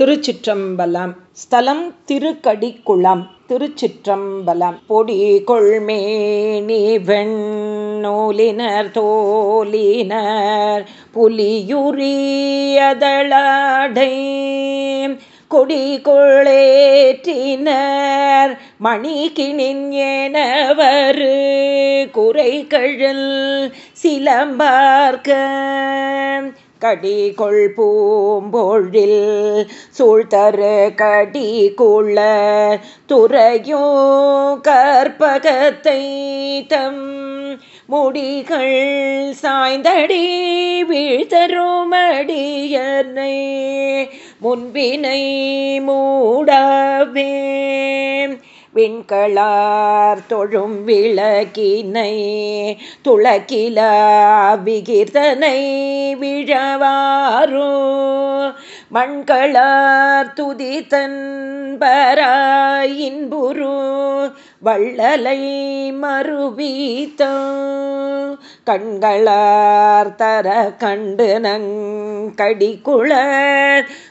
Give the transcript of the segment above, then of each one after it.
திருச்சிற்றம்பலம். ஸ்தலம் திருக்கடிக்குளம். திருச்சிற்றம்பலம். பொடி கொள்மேனி வெண்ணூலினர் தோலினர் புலியுரியதளடை கொடி கொளேற்றினர் மணிக்கிணின் எனவர் குறை கழல் சிலம்பார்க்க கடி கொள் பூம்பொழில் சூழ்தரு கடி குள்ள துறையோ கற்பகத்தை தம் முடிகள் சாய்ந்தடி வீழ்த்தருமடியனை முன்பினை மூடவே விண்களார் தொழும் விளக்கினை துளக்கில விகிர்தனை விழவாரோ. மண்களார் துதித்தன் பராயின்புரு வள்ளலை மறுவீத்த கண்களார் தர கண்டு நங்கடிக்குள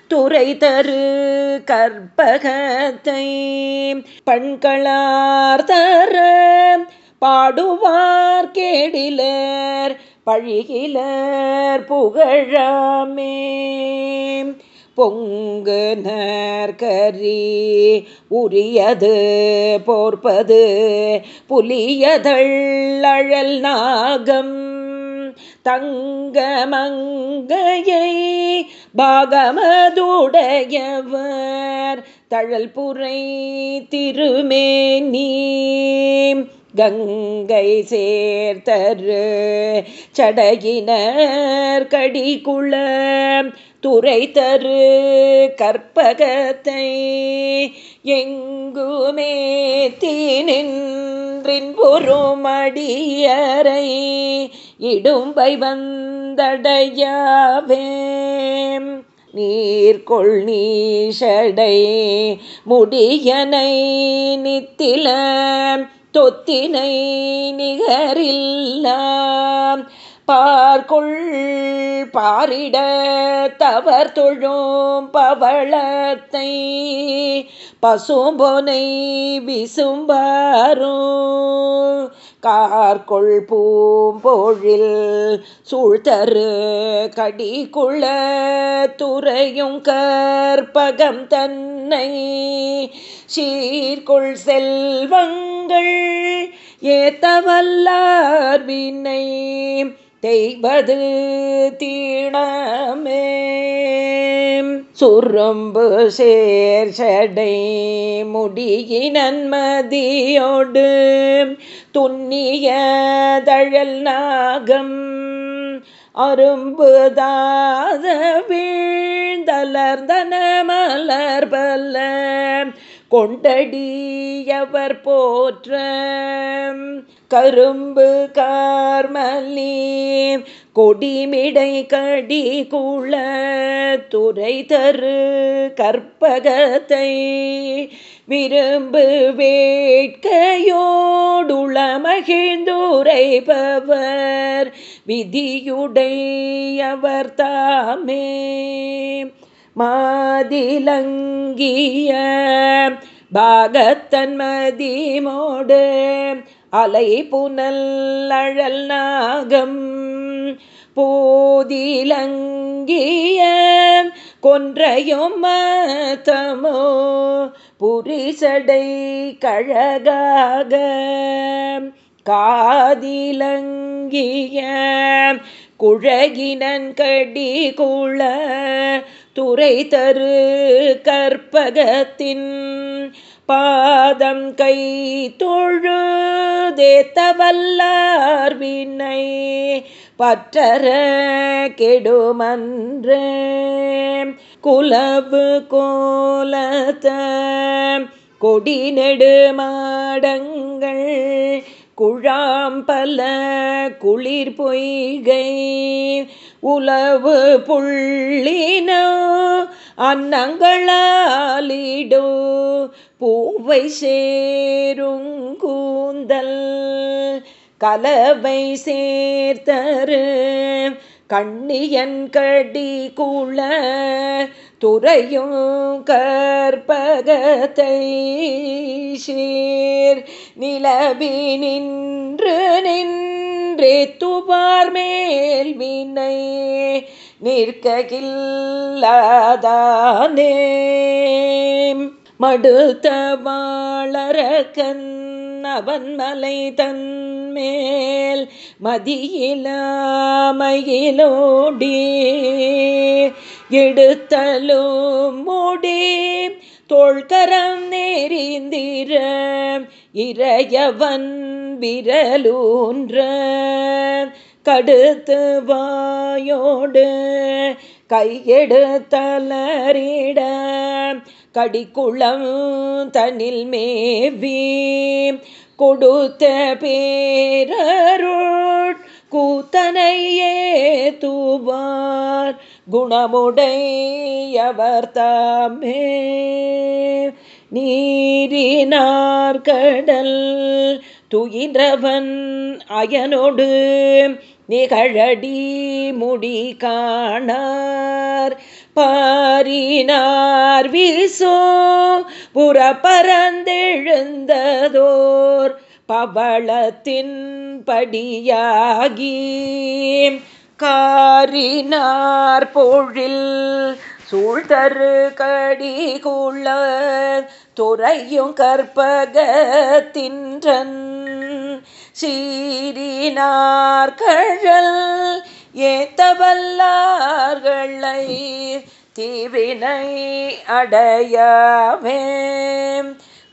துறை தரு கற்பகத்தை பண்களார் தர பாடுவார் கேடிலர் பழிகிலர் புகழாமே. பொங்கு நற்கரி உரியது போர்ப்பது புலியதழல் அழல் நாகம். தங்கமங்கையை பாகமதுடையவர் தழல் புரை திருமேனி கங்கை சேர்த்தரு சடையினர் கடிக்குளம் துறை தரு கற்பகத்தை எங்குமே தீனின்றின் பொறுமடியறை இடும்பை வந்தடையாவே நீர்கொள் நீஷடை முடியனை நித்தில தொத்தினை நிகரில்லாம். பா பாரிட தவர் தொழும் பவளத்தை பசும்பொனை விசும்பாரும். கார்கொள் பூம்பொழில் சூழ்த்தரு கடிக்குள்ள துறையும் கற்பகம் தன்னை. சீர்கொள் செல்வங்கள் ஏத்தவல்லார் வினை தெய்வது தீணமே. சுரும்பு சேர்ச்சடை முடியினன் மதியோடு துண்ணிய தழல் நாகம் அரும்புதாத வீழ்ந்தலர்ந்தன மலர் பல்ல கொண்டடியவர் போற்ற கரும்பு கார்மல்லி கொடிமிடை கடி குள துறை தரு கற்பகத்தை விரும்பு வேட்கையோடுள மகிழ்ந்துரைபவர் விதியுடையவர் தாமே. மாதிலங்கிய பாகத்தன்மதிமோடு அலை புனல் அழல் நாகம் போதிலங்கிய கொன்றையும் மதமோ புரிசடை கழகாக காதிலங்கிய குழகினன் கடி குள துறை தரு கற்பகத்தின் பாதம் கை தொழுதேத்தவல்லார் வினை பற்றர கெடுமன்ற. குலவு கோலத்த கொடி நெடுமாடங்கள் குழாம்பல குளிர் பொய்கை உளவு புள்ளினோ அன்னங்களாலிடோ பூவை சேருங்கூந்தல் கலவை சேர்த்தரு கண்ணியன் கடி குள துறையும் கற்பகத்தை சீர். நிலவி நின்று நின்றே துபார் மேல் வினை நிற்கில்லாதானே மடுத்த வாழறக்கன் கண்ணவன் மலை தன்மேல் மதியிலாமையிலோடி. எடுத்தலும் மூடி தோள்கரம் நேரிந்திர இறையவன் விரலூன்ற. கடுத்து வாயோடு கையெடுத்தலரிட கடிக்குளம் தனில் மேவி கொடுத்த பேரருள் கூத்தனையே தூவார் குணமுடையவர் தாமே. நீரினார் கடல் துயின்றவன் அயனோடு நிகழடி முடி காணார். பாரினார் வீசோ புறப்பரந்தெழுந்ததோர் பவளத்தின் படியாகி காரினார் பொழில் சூழ்தரு கடி குள்ள துறையும் கற்பகத்தின்றன். சீரினார் கழல் ஏத்தவல்லார்களை தீவினை அடையவே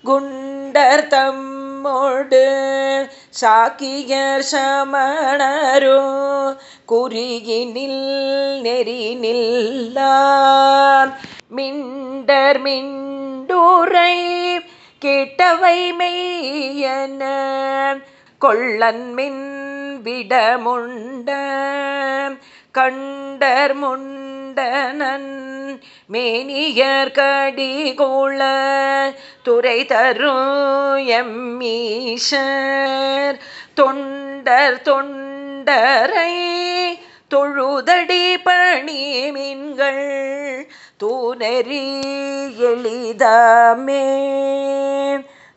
குண்டர் தம்மோடு சாக்கியர் சமணரோ குறியினில் நெறி நில்லார். மிண்டர் மின் மிண்டுரை கேட்டவை மெய்யன கொள்ளன்மின் விடமுண்ட கண்டர் முண்டனன் மேனியர் கடிகோள துறை தரும் எம்மீஷர் தொண்டர் தொண்டரை தொழுதடி பணி மீன்கள் தூணெறி எளிதமே.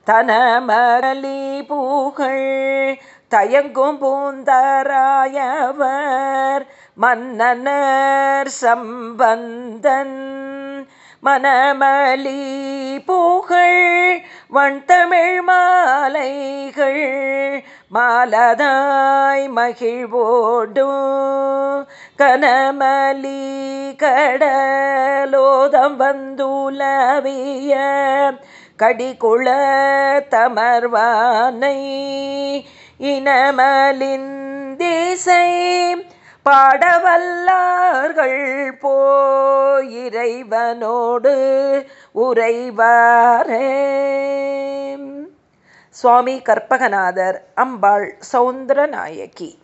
தனமரளி பூகள் தயங்கும் பூந்தராயவர் மன்னனர் சம்பந்தன். மனமலி பூகள் வண்தமிழ் மாலைகள் மாலதாய் மகிழ்வோடும். கனமலி கடலோதம் வந்துலவிய கடிகுள தமர்வானை. இனமலிந்திசை பாடவல்லார்கள் போயிறைவனோடு உறைவாரே. சுவாமி கற்பகநாதர் அம்பாள் சௌந்தரநாயகி